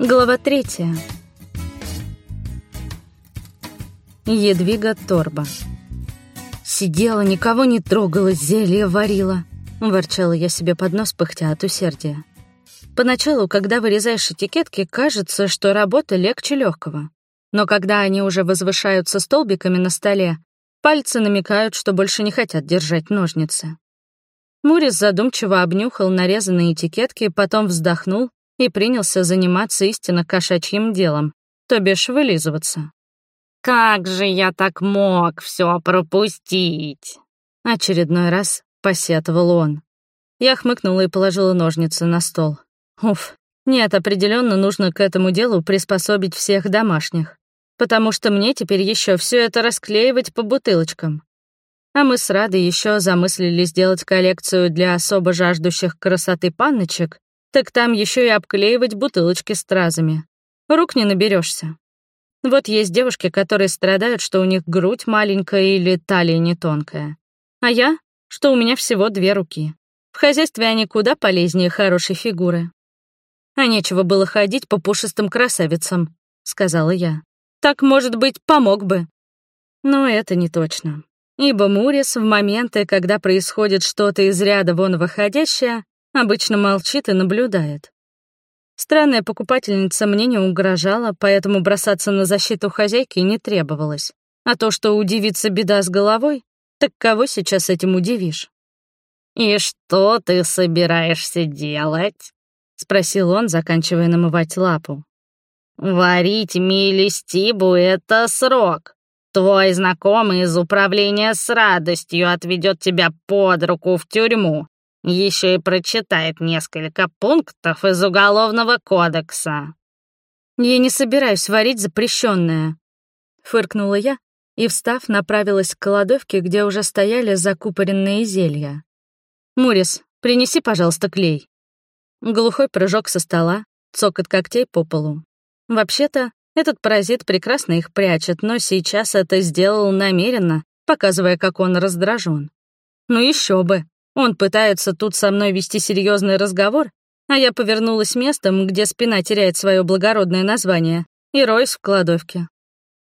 Глава третья. Едвига Торба. Сидела, никого не трогала, зелье варила. Ворчала я себе под нос, пыхтя от усердия. Поначалу, когда вырезаешь этикетки, кажется, что работа легче легкого. Но когда они уже возвышаются столбиками на столе, пальцы намекают, что больше не хотят держать ножницы. Мурис задумчиво обнюхал нарезанные этикетки, потом вздохнул и принялся заниматься истинно кошачьим делом, то бишь вылизываться. «Как же я так мог все пропустить?» Очередной раз посетовал он. Я хмыкнула и положила ножницы на стол. Уф, нет, определенно нужно к этому делу приспособить всех домашних, потому что мне теперь еще все это расклеивать по бутылочкам. А мы с Радой еще замыслили сделать коллекцию для особо жаждущих красоты панночек так там еще и обклеивать бутылочки стразами. Рук не наберешься. Вот есть девушки, которые страдают, что у них грудь маленькая или талия не тонкая. А я, что у меня всего две руки. В хозяйстве они куда полезнее хорошей фигуры. А нечего было ходить по пушистым красавицам, сказала я. Так, может быть, помог бы. Но это не точно. Ибо Мурис в моменты, когда происходит что-то из ряда вон выходящее, Обычно молчит и наблюдает. Странная покупательница мне не угрожала, поэтому бросаться на защиту хозяйки не требовалось. А то, что удивится беда с головой, так кого сейчас этим удивишь? «И что ты собираешься делать?» — спросил он, заканчивая намывать лапу. «Варить милистибу — это срок. Твой знакомый из управления с радостью отведет тебя под руку в тюрьму, еще и прочитает несколько пунктов из Уголовного кодекса. «Я не собираюсь варить запрещенное», — фыркнула я и, встав, направилась к кладовке, где уже стояли закупоренные зелья. «Мурис, принеси, пожалуйста, клей». Глухой прыжок со стола, цокот когтей по полу. Вообще-то, этот паразит прекрасно их прячет, но сейчас это сделал намеренно, показывая, как он раздражен. Ну еще бы, он пытается тут со мной вести серьезный разговор, а я повернулась местом, где спина теряет свое благородное название, и роюсь в кладовке.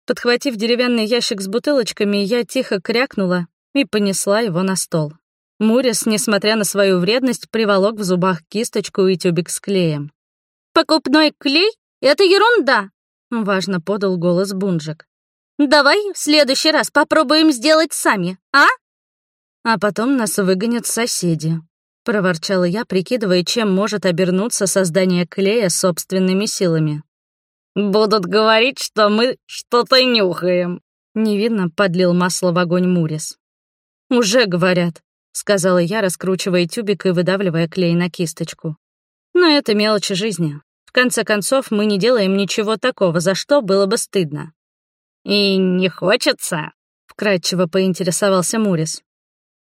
Подхватив деревянный ящик с бутылочками, я тихо крякнула и понесла его на стол. Мурис, несмотря на свою вредность, приволок в зубах кисточку и тюбик с клеем. «Покупной клей — это ерунда!» — важно подал голос Бунжик. «Давай в следующий раз попробуем сделать сами, а?» А потом нас выгонят соседи», — проворчала я, прикидывая, чем может обернуться создание клея собственными силами. «Будут говорить, что мы что-то нюхаем», — невидно подлил масло в огонь Мурис. «Уже говорят», — сказала я, раскручивая тюбик и выдавливая клей на кисточку. «Но это мелочи жизни. В конце концов, мы не делаем ничего такого, за что было бы стыдно». «И не хочется?» — вкратчиво поинтересовался Мурис.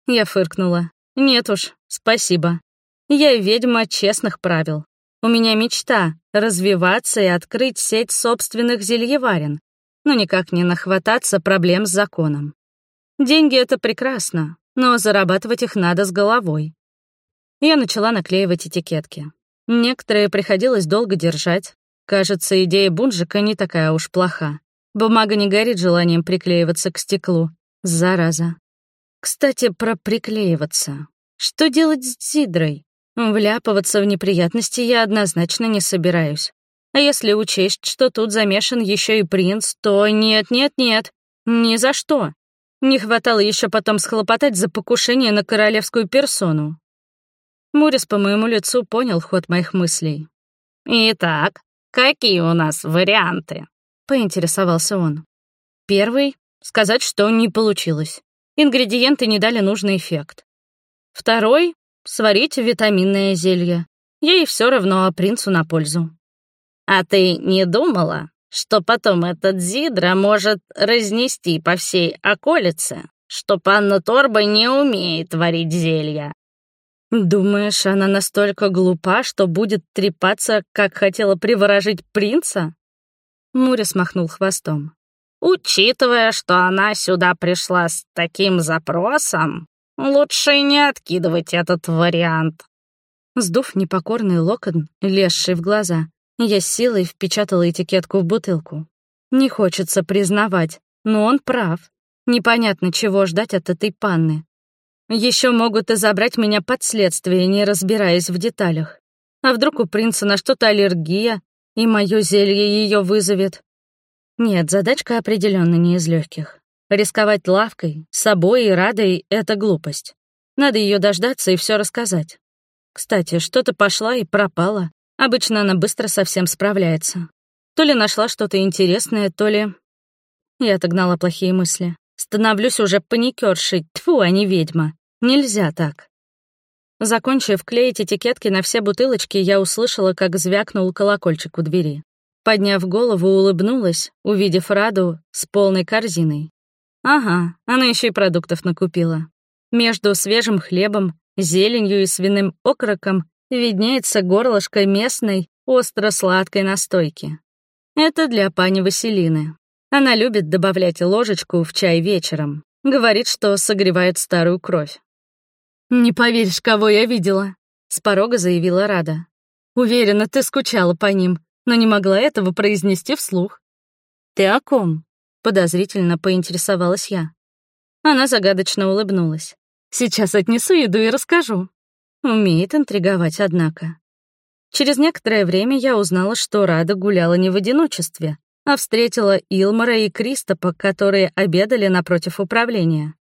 Я фыркнула. Нет уж, спасибо. Я ведьма честных правил. У меня мечта — развиваться и открыть сеть собственных зельеварен, но никак не нахвататься проблем с законом. Деньги — это прекрасно, но зарабатывать их надо с головой. Я начала наклеивать этикетки. Некоторые приходилось долго держать. Кажется, идея бунжика не такая уж плоха. Бумага не горит желанием приклеиваться к стеклу. Зараза. Кстати, про приклеиваться. Что делать с Зидрой? Вляпываться в неприятности я однозначно не собираюсь. А если учесть, что тут замешан еще и принц, то нет-нет-нет, ни за что. Не хватало еще потом схлопотать за покушение на королевскую персону. Мурис по моему лицу понял ход моих мыслей. «Итак, какие у нас варианты?» — поинтересовался он. Первый — сказать, что не получилось. Ингредиенты не дали нужный эффект. Второй — сварить витаминное зелье. Ей все равно, а принцу на пользу. А ты не думала, что потом этот Зидра может разнести по всей околице, что панна Торба не умеет варить зелья? Думаешь, она настолько глупа, что будет трепаться, как хотела приворожить принца? Муря смахнул хвостом. Учитывая, что она сюда пришла с таким запросом, лучше не откидывать этот вариант. Сдув непокорный локон, лезший в глаза, Я силой впечатала этикетку в бутылку. Не хочется признавать, но он прав. Непонятно, чего ждать от этой панны. Еще могут и забрать меня под следствие, не разбираясь в деталях. А вдруг у принца на что-то аллергия, и мое зелье ее вызовет? Нет, задачка определенно не из легких. Рисковать лавкой, собой и радой — это глупость. Надо ее дождаться и все рассказать. Кстати, что-то пошла и пропала. Обычно она быстро совсем справляется. То ли нашла что-то интересное, то ли... Я отогнала плохие мысли. Становлюсь уже паникершей, тьфу, а не ведьма. Нельзя так. Закончив клеить этикетки на все бутылочки, я услышала, как звякнул колокольчик у двери. Подняв голову, улыбнулась, увидев Раду с полной корзиной. Ага, она еще и продуктов накупила. Между свежим хлебом, зеленью и свиным окороком виднеется горлышко местной остро-сладкой настойки. Это для пани Василины. Она любит добавлять ложечку в чай вечером. Говорит, что согревает старую кровь. «Не поверишь, кого я видела», — с порога заявила Рада. «Уверена, ты скучала по ним, но не могла этого произнести вслух». «Ты о ком?» — подозрительно поинтересовалась я. Она загадочно улыбнулась. «Сейчас отнесу еду и расскажу». Умеет интриговать, однако. Через некоторое время я узнала, что Рада гуляла не в одиночестве, а встретила Илмара и Кристопа, которые обедали напротив управления.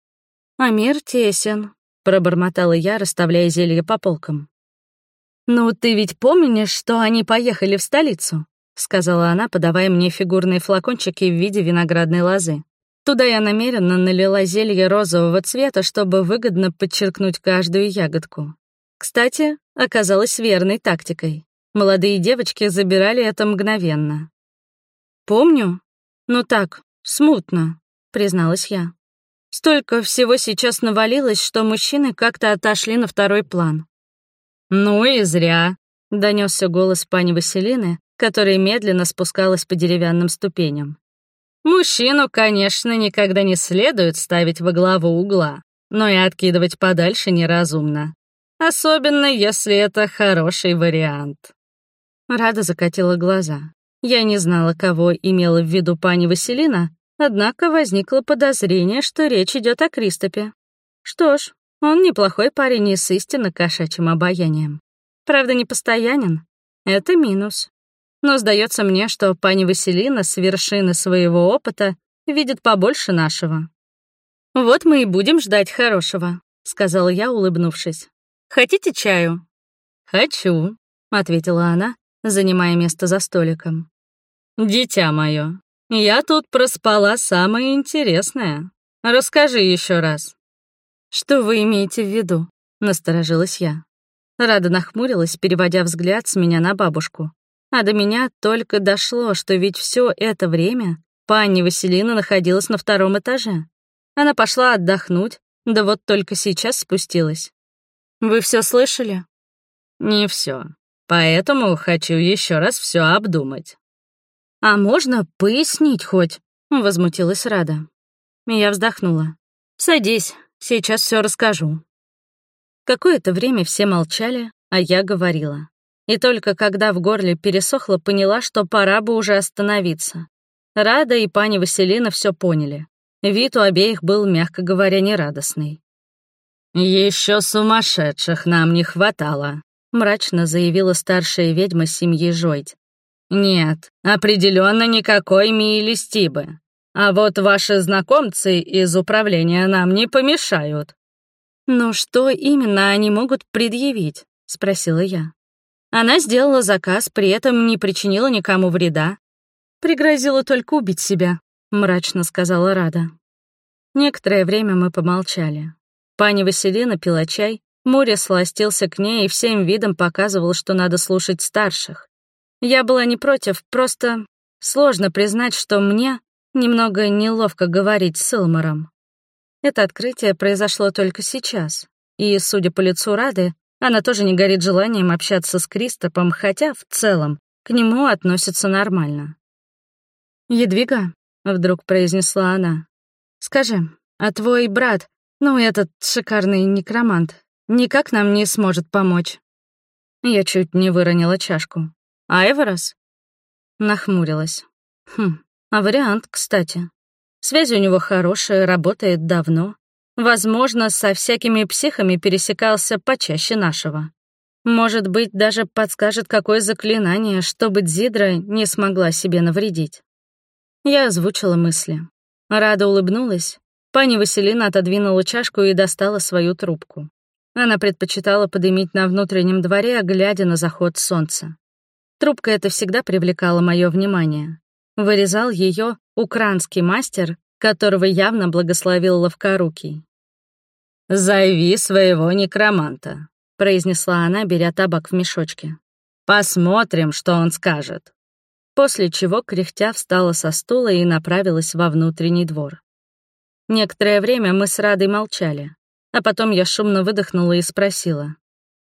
А мир тесен, пробормотала я, расставляя зелье по полкам. «Ну, ты ведь помнишь, что они поехали в столицу?» — сказала она, подавая мне фигурные флакончики в виде виноградной лозы. Туда я намеренно налила зелье розового цвета, чтобы выгодно подчеркнуть каждую ягодку. Кстати, оказалось верной тактикой. Молодые девочки забирали это мгновенно. «Помню. Ну так, смутно», — призналась я. Столько всего сейчас навалилось, что мужчины как-то отошли на второй план. «Ну и зря», — донесся голос пани Василины, которая медленно спускалась по деревянным ступеням. «Мужчину, конечно, никогда не следует ставить во главу угла, но и откидывать подальше неразумно. Особенно, если это хороший вариант». Рада закатила глаза. Я не знала, кого имела в виду пани Василина, однако возникло подозрение, что речь идет о Кристопе. Что ж, он неплохой парень и с истинно кошачьим обаянием. Правда, не постоянен. Это минус. Но сдается мне, что пани Василина с вершины своего опыта видит побольше нашего. «Вот мы и будем ждать хорошего», — сказала я, улыбнувшись. «Хотите чаю?» «Хочу», — ответила она, занимая место за столиком. «Дитя мое, я тут проспала самое интересное. Расскажи еще раз». «Что вы имеете в виду?» — насторожилась я. Рада нахмурилась, переводя взгляд с меня на бабушку. А до меня только дошло, что ведь все это время пани Василина находилась на втором этаже. Она пошла отдохнуть, да вот только сейчас спустилась. «Вы все слышали?» «Не все. Поэтому хочу еще раз все обдумать». «А можно пояснить хоть?» — возмутилась Рада. Я вздохнула. «Садись, сейчас все расскажу». Какое-то время все молчали, а я говорила. И только когда в горле пересохло, поняла, что пора бы уже остановиться. Рада и пани Василина все поняли. Вид у обеих был, мягко говоря, нерадостный. Еще сумасшедших нам не хватало», — мрачно заявила старшая ведьма семьи Жойдь. «Нет, определенно никакой Мии Стибы. А вот ваши знакомцы из управления нам не помешают». «Ну что именно они могут предъявить?» — спросила я. Она сделала заказ, при этом не причинила никому вреда. «Пригрозила только убить себя», — мрачно сказала Рада. Некоторое время мы помолчали. Пани Василина пила чай, Муря сластился к ней и всем видом показывал, что надо слушать старших. Я была не против, просто сложно признать, что мне немного неловко говорить с Илмаром. Это открытие произошло только сейчас, и, судя по лицу Рады, она тоже не горит желанием общаться с Кристопом, хотя в целом к нему относится нормально. «Едвига», — вдруг произнесла она, — «скажи, а твой брат ну, этот шикарный некромант никак нам не сможет помочь. Я чуть не выронила чашку. Айворос? Нахмурилась. Хм, а вариант, кстати. Связь у него хорошая, работает давно. Возможно, со всякими психами пересекался почаще нашего. Может быть, даже подскажет, какое заклинание, чтобы Дзидра не смогла себе навредить. Я озвучила мысли. Рада улыбнулась. Пани Василина отодвинула чашку и достала свою трубку. Она предпочитала подымить на внутреннем дворе, глядя на заход солнца. Трубка эта всегда привлекала мое внимание. Вырезал ее украинский мастер, которого явно благословил ловкорукий. «Зови своего некроманта», — произнесла она, беря табак в мешочке. «Посмотрим, что он скажет». После чего кряхтя встала со стула и направилась во внутренний двор. Некоторое время мы с Радой молчали, а потом я шумно выдохнула и спросила.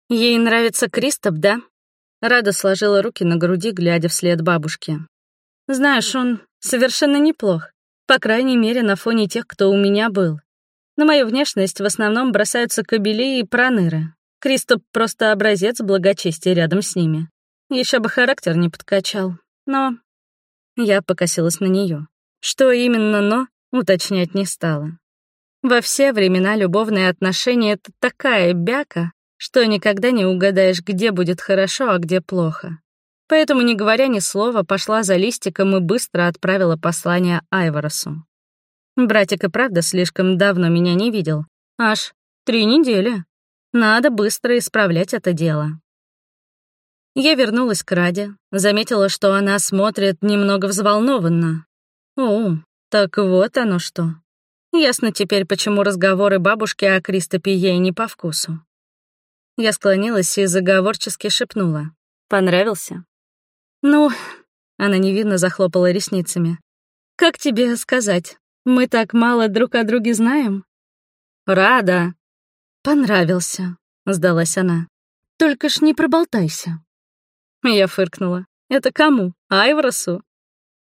«Ей нравится Кристоп, да?» Рада сложила руки на груди, глядя вслед бабушке. «Знаешь, он совершенно неплох, по крайней мере, на фоне тех, кто у меня был. На мою внешность в основном бросаются кобели и проныры. Кристоп просто образец благочестия рядом с ними. Еще бы характер не подкачал. Но... Я покосилась на нее. Что именно «но» уточнять не стала. Во все времена любовные отношения — это такая бяка, что никогда не угадаешь, где будет хорошо, а где плохо. Поэтому, не говоря ни слова, пошла за листиком и быстро отправила послание Айворосу. Братик и правда слишком давно меня не видел. Аж три недели. Надо быстро исправлять это дело. Я вернулась к Раде, заметила, что она смотрит немного взволнованно. О, так вот оно что. Ясно теперь, почему разговоры бабушки о Кристопе ей не по вкусу. Я склонилась и заговорчески шепнула. «Понравился?» «Ну...» — она невинно захлопала ресницами. «Как тебе сказать? Мы так мало друг о друге знаем. Рада. Понравился, сдалась она. Только ж не проболтайся. Я фыркнула. Это кому? Айвросу?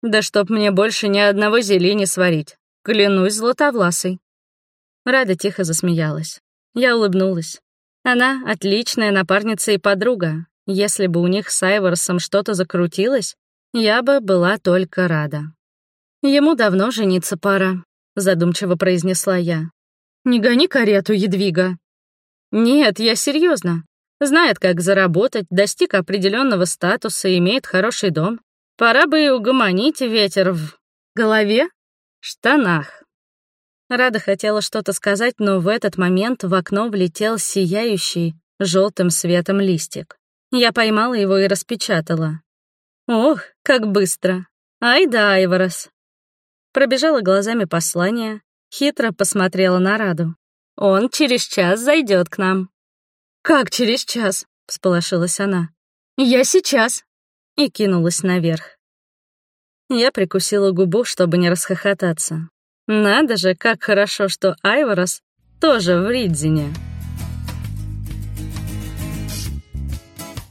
Да чтоб мне больше ни одного зелени сварить. Клянусь златовласой. Рада тихо засмеялась. Я улыбнулась. Она — отличная напарница и подруга. Если бы у них с Айворсом что-то закрутилось, я бы была только рада. «Ему давно жениться пора», — задумчиво произнесла я. «Не гони карету, Едвига». «Нет, я серьезно. Знает, как заработать, достиг определенного статуса, имеет хороший дом. Пора бы и угомонить ветер в голове, штанах». Рада хотела что-то сказать, но в этот момент в окно влетел сияющий желтым светом листик. Я поймала его и распечатала. Ох, как быстро! Ай да, Айворос, пробежала глазами послание, хитро посмотрела на Раду. «Он через час зайдет к нам». «Как через час?» — всполошилась она. «Я сейчас!» и кинулась наверх. Я прикусила губу, чтобы не расхохотаться. Надо же, как хорошо, что Айворос тоже в Ридзине.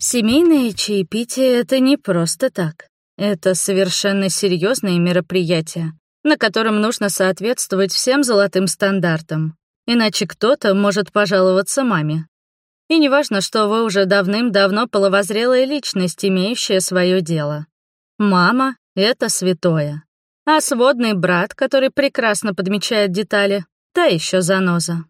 Семейное чаепитие — это не просто так. Это совершенно серьезное мероприятие, на котором нужно соответствовать всем золотым стандартам, иначе кто-то может пожаловаться маме. И неважно, что вы уже давным-давно половозрелая личность, имеющая свое дело. Мама — это святое. А сводный брат, который прекрасно подмечает детали, та еще заноза.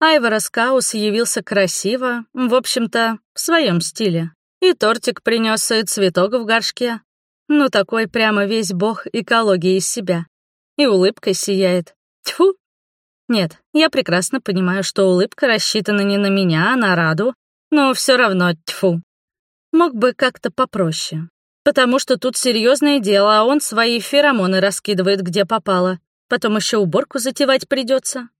Айвара Скаус явился красиво, в общем-то, в своем стиле. И тортик принес, и цветок в горшке. Ну, такой прямо весь бог экологии из себя и улыбкой сияет. Тьфу! Нет, я прекрасно понимаю, что улыбка рассчитана не на меня, а на Раду, но все равно тьфу. Мог бы как-то попроще. Потому что тут серьезное дело, а он свои феромоны раскидывает где попало. Потом еще уборку затевать придется.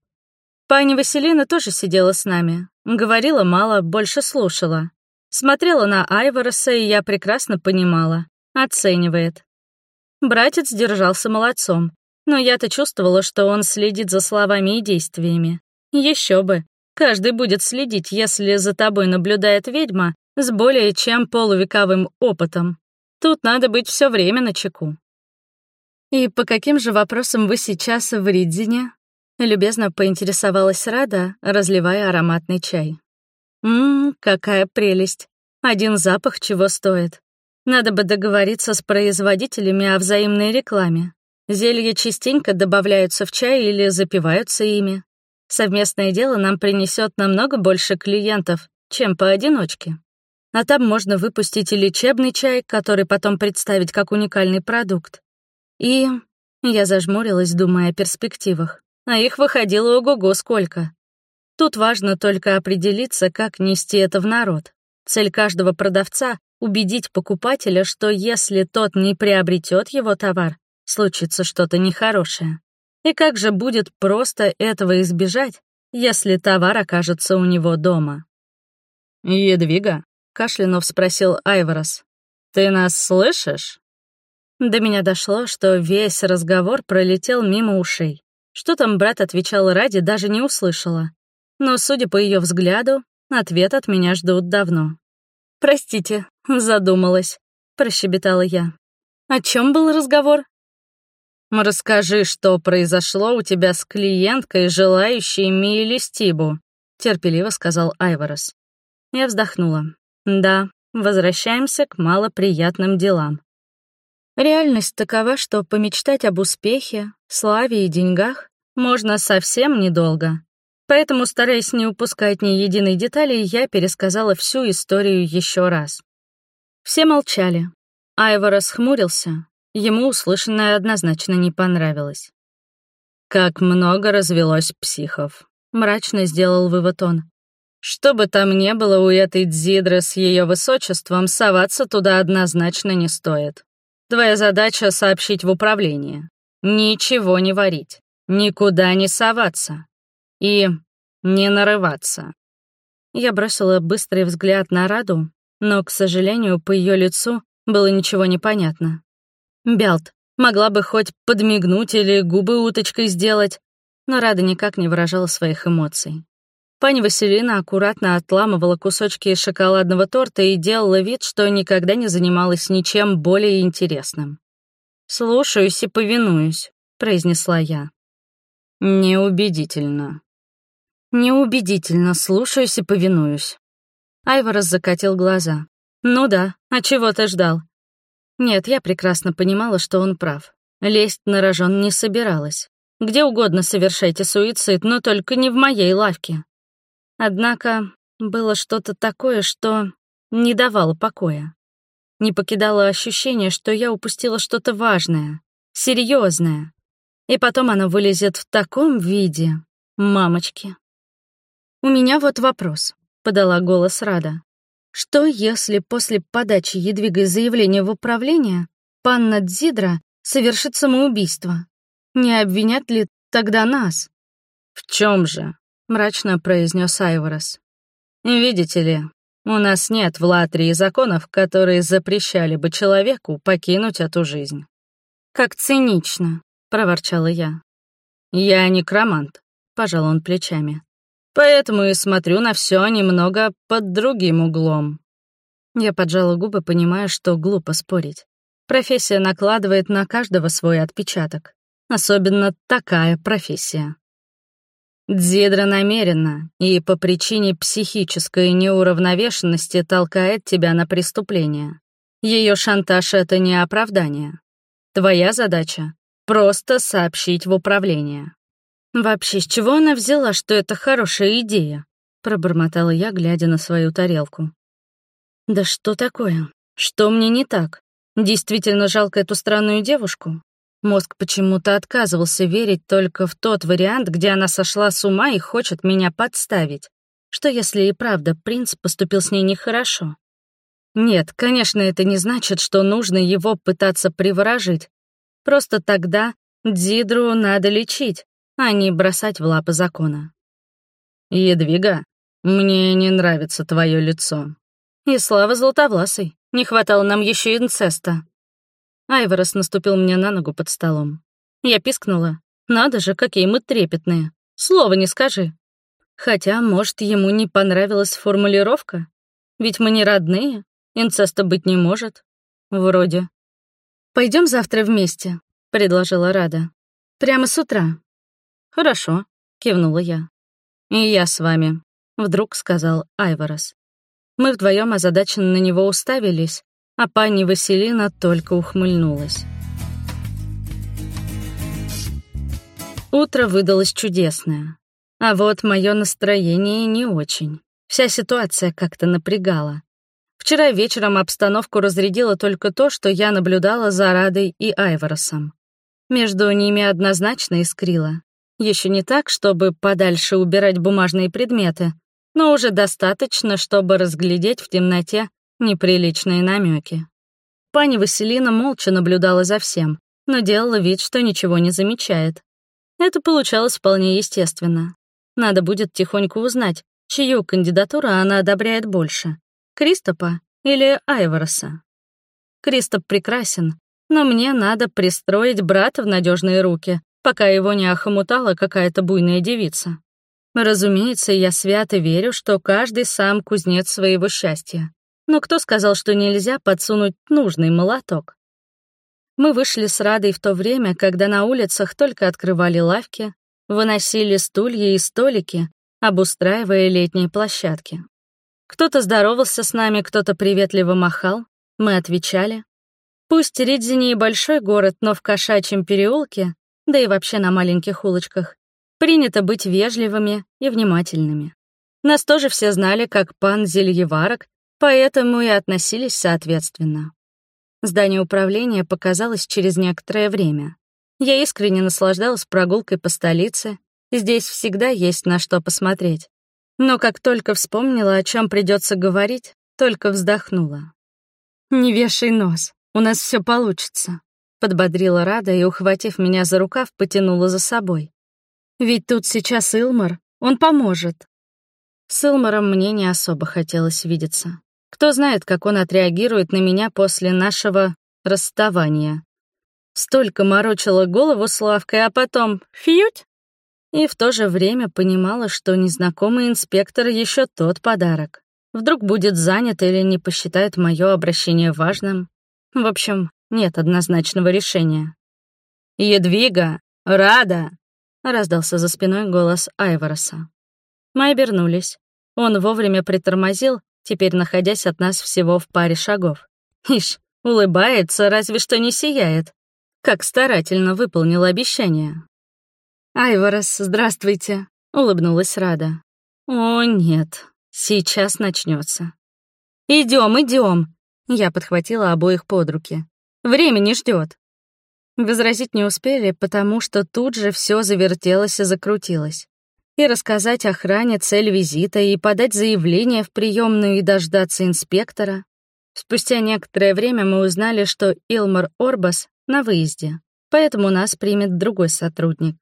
Пани Василина тоже сидела с нами. Говорила мало, больше слушала. Смотрела на Айвороса, и я прекрасно понимала. Оценивает. Братец держался молодцом. Но я-то чувствовала, что он следит за словами и действиями. Еще бы. Каждый будет следить, если за тобой наблюдает ведьма с более чем полувековым опытом. Тут надо быть все время на чеку. «И по каким же вопросам вы сейчас в Ридзине?» Любезно поинтересовалась Рада, разливая ароматный чай. «Ммм, какая прелесть. Один запах чего стоит. Надо бы договориться с производителями о взаимной рекламе. Зелья частенько добавляются в чай или запиваются ими. Совместное дело нам принесет намного больше клиентов, чем поодиночке. А там можно выпустить и лечебный чай, который потом представить как уникальный продукт. И я зажмурилась, думая о перспективах. А их выходило ого-го сколько. Тут важно только определиться, как нести это в народ. Цель каждого продавца — убедить покупателя, что если тот не приобретет его товар, случится что-то нехорошее. И как же будет просто этого избежать, если товар окажется у него дома? «Едвига?» — кашлянув спросил Айворос. «Ты нас слышишь?» До меня дошло, что весь разговор пролетел мимо ушей. Что там брат отвечал ради, даже не услышала но, судя по ее взгляду, ответ от меня ждут давно. «Простите, задумалась», — прощебетала я. «О чем был разговор?» «Расскажи, что произошло у тебя с клиенткой, желающей Миели Стибу», — терпеливо сказал Айворос. Я вздохнула. «Да, возвращаемся к малоприятным делам. Реальность такова, что помечтать об успехе, славе и деньгах можно совсем недолго. Поэтому, стараясь не упускать ни единой детали, я пересказала всю историю еще раз. Все молчали. Айвор расхмурился. Ему услышанное однозначно не понравилось. «Как много развелось психов», — мрачно сделал вывод он. «Что бы там ни было у этой Дзидры с ее высочеством, соваться туда однозначно не стоит. Твоя задача — сообщить в управление. Ничего не варить, никуда не соваться. И не нарываться. Я бросила быстрый взгляд на Раду, но, к сожалению, по ее лицу было ничего не понятно. Могла бы хоть подмигнуть или губы уточкой сделать, но Рада никак не выражала своих эмоций. Пани Василина аккуратно отламывала кусочки шоколадного торта и делала вид, что никогда не занималась ничем более интересным. «Слушаюсь и повинуюсь», — произнесла я. «Неубедительно», Неубедительно, слушаюсь и повинуюсь. Айворос закатил глаза. Ну да, а чего ты ждал? Нет, я прекрасно понимала, что он прав. Лезть на рожон не собиралась. Где угодно совершайте суицид, но только не в моей лавке. Однако было что-то такое, что не давало покоя. Не покидало ощущение, что я упустила что-то важное, серьезное. И потом оно вылезет в таком виде. Мамочки. «У меня вот вопрос», — подала голос Рада. «Что, если после подачи Едвигой заявления в управление панна Дзидра совершит самоубийство? Не обвинят ли тогда нас?» «В чем же?» — мрачно произнес Айворос. «Видите ли, у нас нет в Латрии законов, которые запрещали бы человеку покинуть эту жизнь». «Как цинично», — проворчала я. «Я некромант», — пожал он плечами. Поэтому и смотрю на все немного под другим углом. Я поджала губы, понимая, что глупо спорить. Профессия накладывает на каждого свой отпечаток. Особенно такая профессия. Дзидра намеренно и по причине психической неуравновешенности толкает тебя на преступление. Ее шантаж — это не оправдание. Твоя задача — просто сообщить в управление. «Вообще, с чего она взяла, что это хорошая идея?» — пробормотала я, глядя на свою тарелку. «Да что такое? Что мне не так? Действительно жалко эту странную девушку?» Мозг почему-то отказывался верить только в тот вариант, где она сошла с ума и хочет меня подставить. Что если и правда принц поступил с ней нехорошо? Нет, конечно, это не значит, что нужно его пытаться приворожить. Просто тогда Дзидру надо лечить, а не бросать в лапы закона. «Едвига, мне не нравится твое лицо». «И слава золотовласой, не хватало нам еще инцеста». Айворос наступил мне на ногу под столом. Я пискнула. «Надо же, какие мы трепетные. Слова не скажи». Хотя, может, ему не понравилась формулировка? Ведь мы не родные, инцеста быть не может. Вроде. Пойдем завтра вместе», — предложила Рада. «Прямо с утра, «Хорошо», — кивнула я. «И я с вами», — вдруг сказал Айворос. Мы вдвоем озадаченно на него уставились, а пани Василина только ухмыльнулась. Утро выдалось чудесное. А вот мое настроение не очень. Вся ситуация как-то напрягала. Вчера вечером обстановку разрядило только то, что я наблюдала за Радой и Айворосом. Между ними однозначно искрило. Еще не так, чтобы подальше убирать бумажные предметы, но уже достаточно, чтобы разглядеть в темноте неприличные намеки. Пани Василина молча наблюдала за всем, но делала вид, что ничего не замечает. Это получалось вполне естественно. Надо будет тихонько узнать, чью кандидатуру она одобряет больше — Кристопа или Айвороса. Кристоп прекрасен, но мне надо пристроить брата в надежные руки, пока его не охомутала какая-то буйная девица. Разумеется, я свято верю, что каждый сам кузнец своего счастья. Но кто сказал, что нельзя подсунуть нужный молоток? Мы вышли с Радой в то время, когда на улицах только открывали лавки, выносили стулья и столики, обустраивая летние площадки. Кто-то здоровался с нами, кто-то приветливо махал, мы отвечали. Пусть Ридзини и большой город, но в кошачьем переулке, да и вообще на маленьких улочках, принято быть вежливыми и внимательными. Нас тоже все знали как пан Зельеварок, поэтому и относились соответственно. Здание управления показалось через некоторое время. Я искренне наслаждалась прогулкой по столице. Здесь всегда есть на что посмотреть. Но как только вспомнила, о чем придется говорить, только вздохнула. «Не вешай нос, у нас все получится», — подбодрила Рада и, ухватив меня за рукав, потянула за собой. «Ведь тут сейчас Илмар, он поможет». С Илмаром мне не особо хотелось видеться. Кто знает, как он отреагирует на меня после нашего расставания. Столько морочила голову Славкой, а потом фьють. И в то же время понимала, что незнакомый инспектор еще тот подарок. Вдруг будет занят или не посчитает мое обращение важным. В общем, нет однозначного решения. «Едвига! Рада!» — раздался за спиной голос Айвороса. Мы обернулись. Он вовремя притормозил теперь находясь от нас всего в паре шагов. Ишь, улыбается, разве что не сияет. Как старательно выполнил обещание. «Айворос, здравствуйте», — улыбнулась Рада. «О, нет, сейчас начнется. Идем, идем. Я подхватила обоих под руки. «Время не ждет. Возразить не успели, потому что тут же все завертелось и закрутилось и рассказать охране цель визита, и подать заявление в приемную и дождаться инспектора. Спустя некоторое время мы узнали, что Илмар Орбас на выезде, поэтому нас примет другой сотрудник.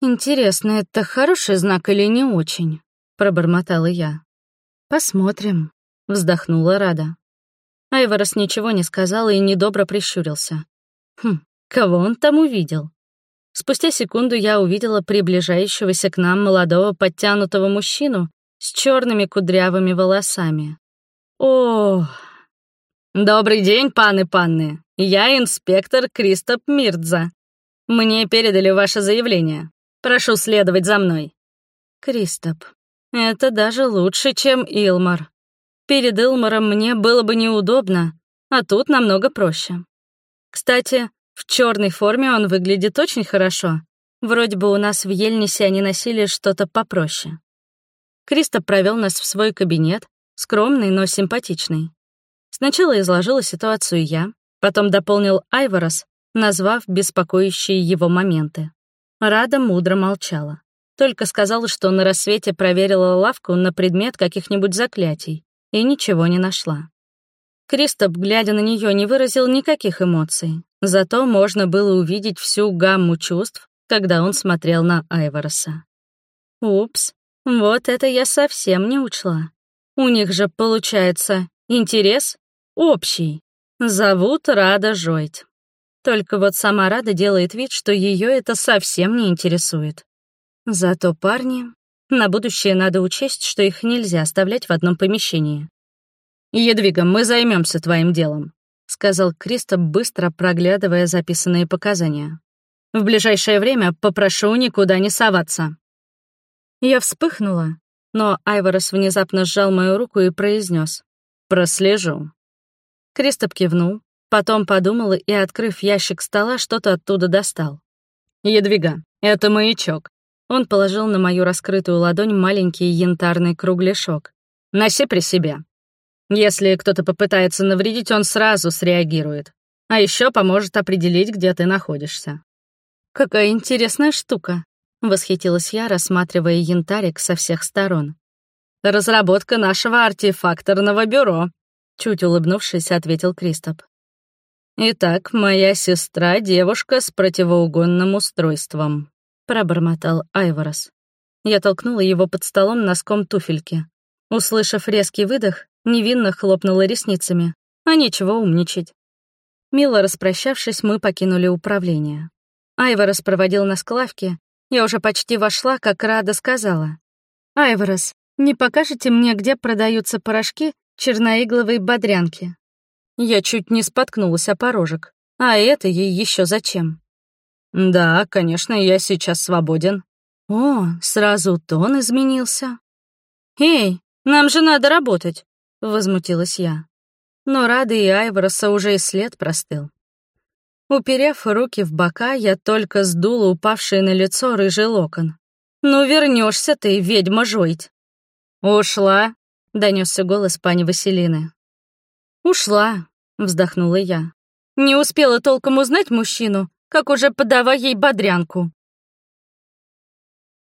«Интересно, это хороший знак или не очень?» — пробормотала я. «Посмотрим», — вздохнула Рада. Айворос ничего не сказал и недобро прищурился. Хм, кого он там увидел? Спустя секунду я увидела приближающегося к нам молодого подтянутого мужчину с черными кудрявыми волосами. О, добрый день, паны панны. Я инспектор Кристоп Мирдза. Мне передали ваше заявление. Прошу следовать за мной. Кристоп. Это даже лучше, чем Илмар. Перед Илмаром мне было бы неудобно, а тут намного проще. Кстати, в черной форме он выглядит очень хорошо. Вроде бы у нас в Ельнисе они носили что-то попроще. Кристо провел нас в свой кабинет, скромный, но симпатичный. Сначала изложила ситуацию я, потом дополнил Айворос, назвав беспокоящие его моменты. Рада мудро молчала. Только сказала, что на рассвете проверила лавку на предмет каких-нибудь заклятий и ничего не нашла. Кристоп, глядя на нее, не выразил никаких эмоций, Зато можно было увидеть всю гамму чувств, когда он смотрел на Айвороса. Упс, вот это я совсем не учла. У них же, получается, интерес общий. Зовут Рада Жойт. Только вот сама Рада делает вид, что ее это совсем не интересует. Зато парни... На будущее надо учесть, что их нельзя оставлять в одном помещении. «Едвига, мы займемся твоим делом», — сказал Кристоп, быстро проглядывая записанные показания. «В ближайшее время попрошу никуда не соваться». Я вспыхнула, но Айворос внезапно сжал мою руку и произнес: «Прослежу». Кристоп кивнул, потом подумал и, открыв ящик стола, что-то оттуда достал. «Едвига, это маячок». Он положил на мою раскрытую ладонь маленький янтарный кругляшок. «Носи при себе. Если кто-то попытается навредить, он сразу среагирует. А еще поможет определить, где ты находишься». «Какая интересная штука», — восхитилась я, рассматривая янтарик со всех сторон. «Разработка нашего артефакторного бюро», — чуть улыбнувшись, ответил Кристоп. «Итак, моя сестра — девушка с противоугонным устройством», — пробормотал Айворос. Я толкнула его под столом носком туфельки. Услышав резкий выдох, невинно хлопнула ресницами. А нечего умничать. Мило распрощавшись, мы покинули управление. Айворос проводил нас к лавке. Я уже почти вошла, как Рада сказала. «Айворос, не покажете мне, где продаются порошки черноигловой бодрянки?» Я чуть не споткнулась о порожек. А это ей еще зачем? Да, конечно, я сейчас свободен. О, сразу тон изменился. Эй, нам же надо работать, возмутилась я. Но Рады и Айвороса уже и след простыл. Уперев руки в бока, я только сдула упавший на лицо рыжий локон. «Ну вернешься ты, ведьма Жоить!» «Ушла?» — донесся голос пани Василины. «Ушла», — вздохнула я. «Не успела толком узнать мужчину, как уже подавай ей бодрянку».